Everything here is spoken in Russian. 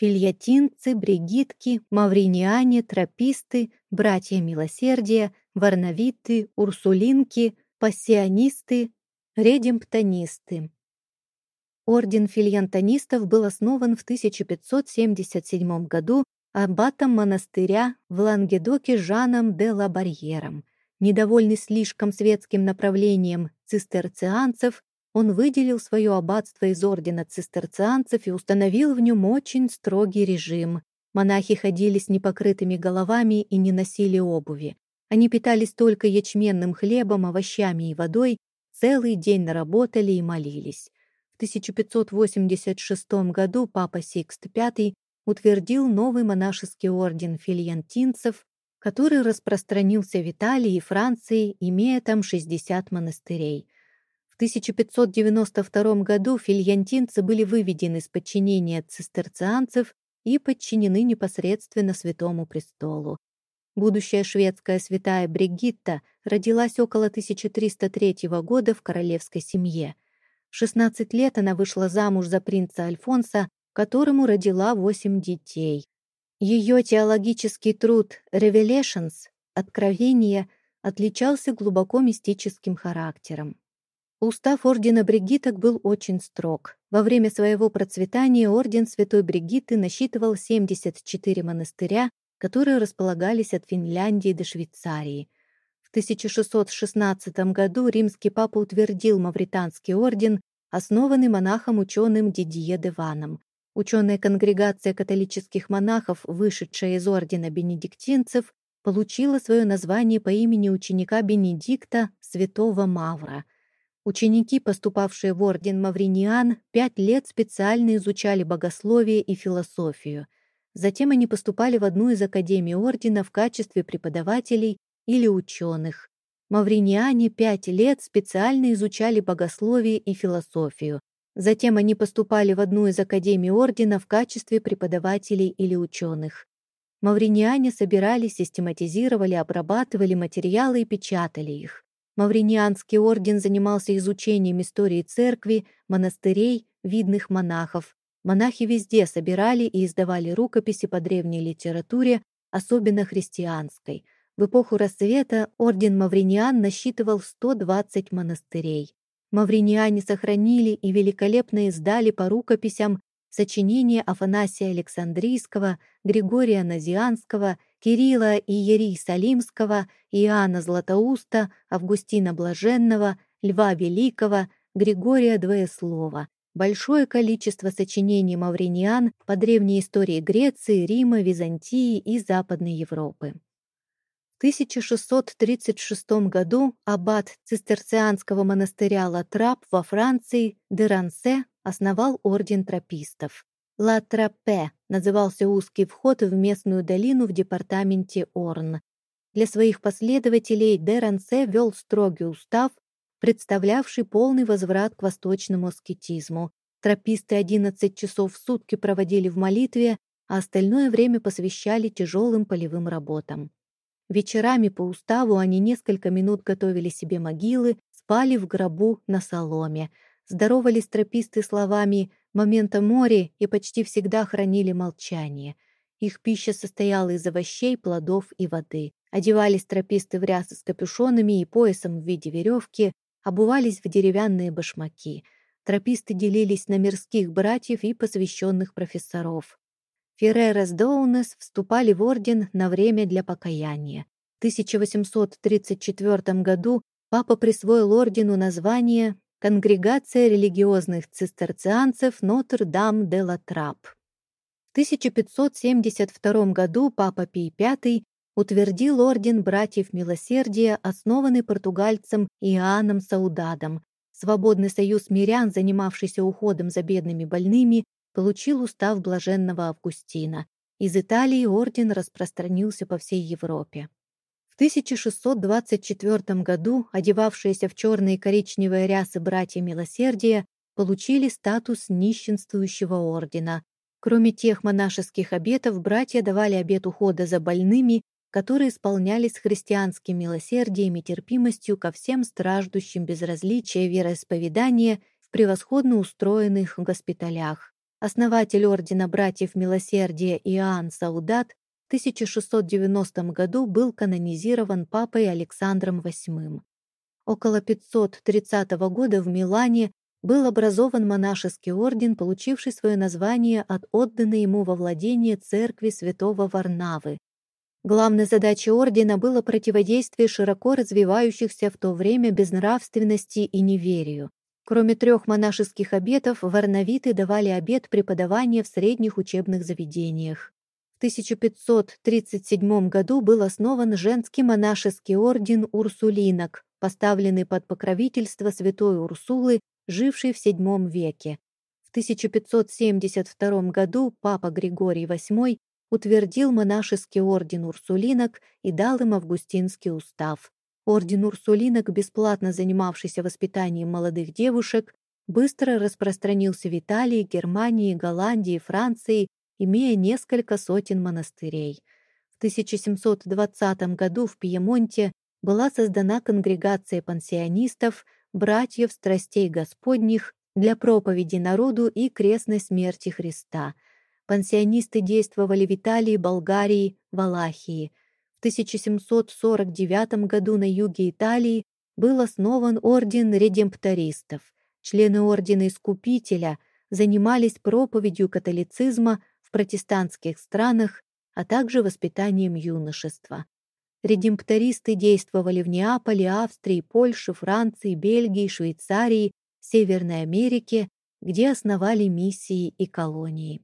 Фильятинцы, бригитки, мавриниане, трописты, братья милосердия, варнавиты, урсулинки, пассионисты, редемптонисты. Орден фильянтонистов был основан в 1577 году аббатом монастыря в Лангедоке Жаном де ла Барьером. Недовольный слишком светским направлением цистерцианцев, он выделил свое аббатство из ордена цистерцианцев и установил в нем очень строгий режим. Монахи ходили с непокрытыми головами и не носили обуви. Они питались только ячменным хлебом, овощами и водой, целый день наработали и молились. В 1586 году папа Сикст V утвердил новый монашеский орден фильянтинцев, который распространился в Италии и Франции, имея там 60 монастырей. 1592 году фильянтинцы были выведены из подчинения цистерцианцев и подчинены непосредственно Святому Престолу. Будущая шведская святая Бригитта родилась около 1303 года в королевской семье. В 16 лет она вышла замуж за принца Альфонса, которому родила восемь детей. Ее теологический труд «Revelations» — «Откровение» отличался глубоко мистическим характером. Устав ордена Бригиток был очень строг. Во время своего процветания орден Святой Бригитты насчитывал 74 монастыря, которые располагались от Финляндии до Швейцарии. В 1616 году римский папа утвердил Мавританский орден, основанный монахом-ученым Дидье Деваном. Ученая конгрегация католических монахов, вышедшая из ордена бенедиктинцев, получила свое название по имени ученика Бенедикта, святого Мавра – Ученики, поступавшие в орден Мавриниан, пять лет специально изучали богословие и философию. Затем они поступали в одну из академий ордена в качестве преподавателей или ученых. Мавриниане пять лет специально изучали богословие и философию. Затем они поступали в одну из академий ордена в качестве преподавателей или ученых. Мавриниане собирали, систематизировали, обрабатывали материалы и печатали их. Мавринианский орден занимался изучением истории церкви, монастырей, видных монахов. Монахи везде собирали и издавали рукописи по древней литературе, особенно христианской. В эпоху рассвета орден Мавриниан насчитывал 120 монастырей. Мавриниане сохранили и великолепно издали по рукописям сочинения Афанасия Александрийского, Григория Назианского Кирилла и Ерий Салимского, Иоанна Златоуста, Августина Блаженного, Льва Великого, Григория Двоеслова. Большое количество сочинений мавриниан по древней истории Греции, Рима, Византии и Западной Европы. В 1636 году аббат цистерцианского монастыря Латрап во Франции Дерансе основал орден тропистов. Ла Трапе назывался узкий вход в местную долину в департаменте Орн. Для своих последователей Дерансе вел строгий устав, представлявший полный возврат к восточному аскетизму. Трописты 11 часов в сутки проводили в молитве, а остальное время посвящали тяжелым полевым работам. Вечерами по уставу они несколько минут готовили себе могилы, спали в гробу на соломе. Здоровались трописты словами момента моря и почти всегда хранили молчание. Их пища состояла из овощей, плодов и воды. Одевались трописты в рясы с капюшонами и поясом в виде веревки, обувались в деревянные башмаки. Трописты делились на мирских братьев и посвященных профессоров. Ферререс Доунес вступали в орден на время для покаяния. В 1834 году папа присвоил ордену название Конгрегация религиозных цистерцианцев Нотр-Дам-де-Ла-Трап. В 1572 году Папа Пий V утвердил орден братьев милосердия, основанный португальцем Иоанном Саудадом. Свободный союз мирян, занимавшийся уходом за бедными больными, получил устав блаженного Августина. Из Италии орден распространился по всей Европе. 1624 году одевавшиеся в черные коричневые рясы братья Милосердия получили статус нищенствующего ордена. Кроме тех монашеских обетов, братья давали обет ухода за больными, которые исполнялись христианским милосердием и терпимостью ко всем страждущим безразличия вероисповедания в превосходно устроенных госпиталях. Основатель Ордена Братьев Милосердия Иоанн Саудат 1690 году был канонизирован папой Александром VIII. Около 530 года в Милане был образован монашеский орден, получивший свое название от отданной ему во владение церкви святого Варнавы. Главной задачей ордена было противодействие широко развивающихся в то время безнравственности и неверию. Кроме трех монашеских обетов, варнавиты давали обет преподавания в средних учебных заведениях. В 1537 году был основан женский монашеский орден урсулинок, поставленный под покровительство святой Урсулы, жившей в VII веке. В 1572 году папа Григорий VIII утвердил монашеский орден урсулинок и дал им августинский устав. Орден урсулинок, бесплатно занимавшийся воспитанием молодых девушек, быстро распространился в Италии, Германии, Голландии, Франции, имея несколько сотен монастырей. В 1720 году в Пьемонте была создана конгрегация пансионистов, братьев страстей Господних для проповеди народу и крестной смерти Христа. Пансионисты действовали в Италии, Болгарии, Валахии. В 1749 году на юге Италии был основан орден редемптористов. Члены ордена Искупителя занимались проповедью католицизма в протестантских странах, а также воспитанием юношества. Редемптористы действовали в Неаполе, Австрии, Польше, Франции, Бельгии, Швейцарии, Северной Америке, где основали миссии и колонии.